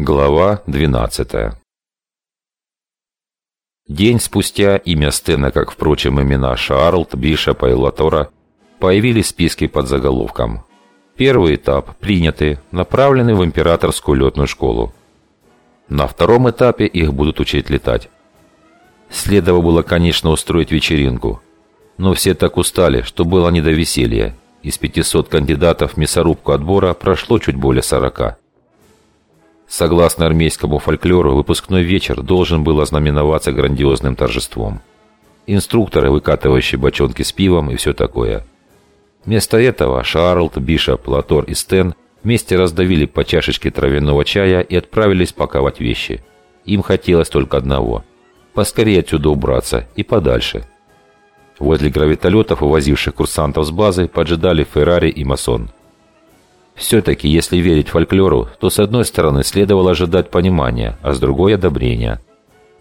Глава 12 День спустя имя Стена, как, впрочем, имена Шарлт, Бишопа и Латора, появились в списке под заголовком. Первый этап приняты, направлены в императорскую летную школу. На втором этапе их будут учить летать. Следовало было, конечно, устроить вечеринку, но все так устали, что было не до веселья. Из 500 кандидатов в мясорубку отбора прошло чуть более 40. Согласно армейскому фольклору, выпускной вечер должен был ознаменоваться грандиозным торжеством. Инструкторы, выкатывающие бочонки с пивом и все такое. Вместо этого Шарлт, Бишоп, Латор и Стэн вместе раздавили по чашечке травяного чая и отправились паковать вещи. Им хотелось только одного – поскорее отсюда убраться и подальше. Возле гравитолетов, увозивших курсантов с базы, поджидали Феррари и Масон – все-таки, если верить фольклору, то с одной стороны следовало ожидать понимания, а с другой – одобрения.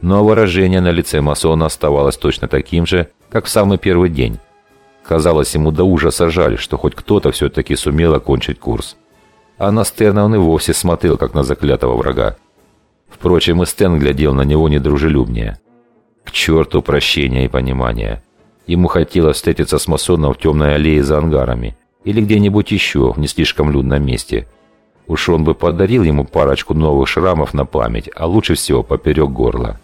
Но выражение на лице масона оставалось точно таким же, как в самый первый день. Казалось ему до ужаса жаль, что хоть кто-то все-таки сумел окончить курс. А на Стерна он и вовсе смотрел, как на заклятого врага. Впрочем, и Стэн глядел на него недружелюбнее. К черту прощения и понимания. Ему хотелось встретиться с масоном в темной аллее за ангарами – или где-нибудь еще в не слишком людном месте. Уж он бы подарил ему парочку новых шрамов на память, а лучше всего поперек горла.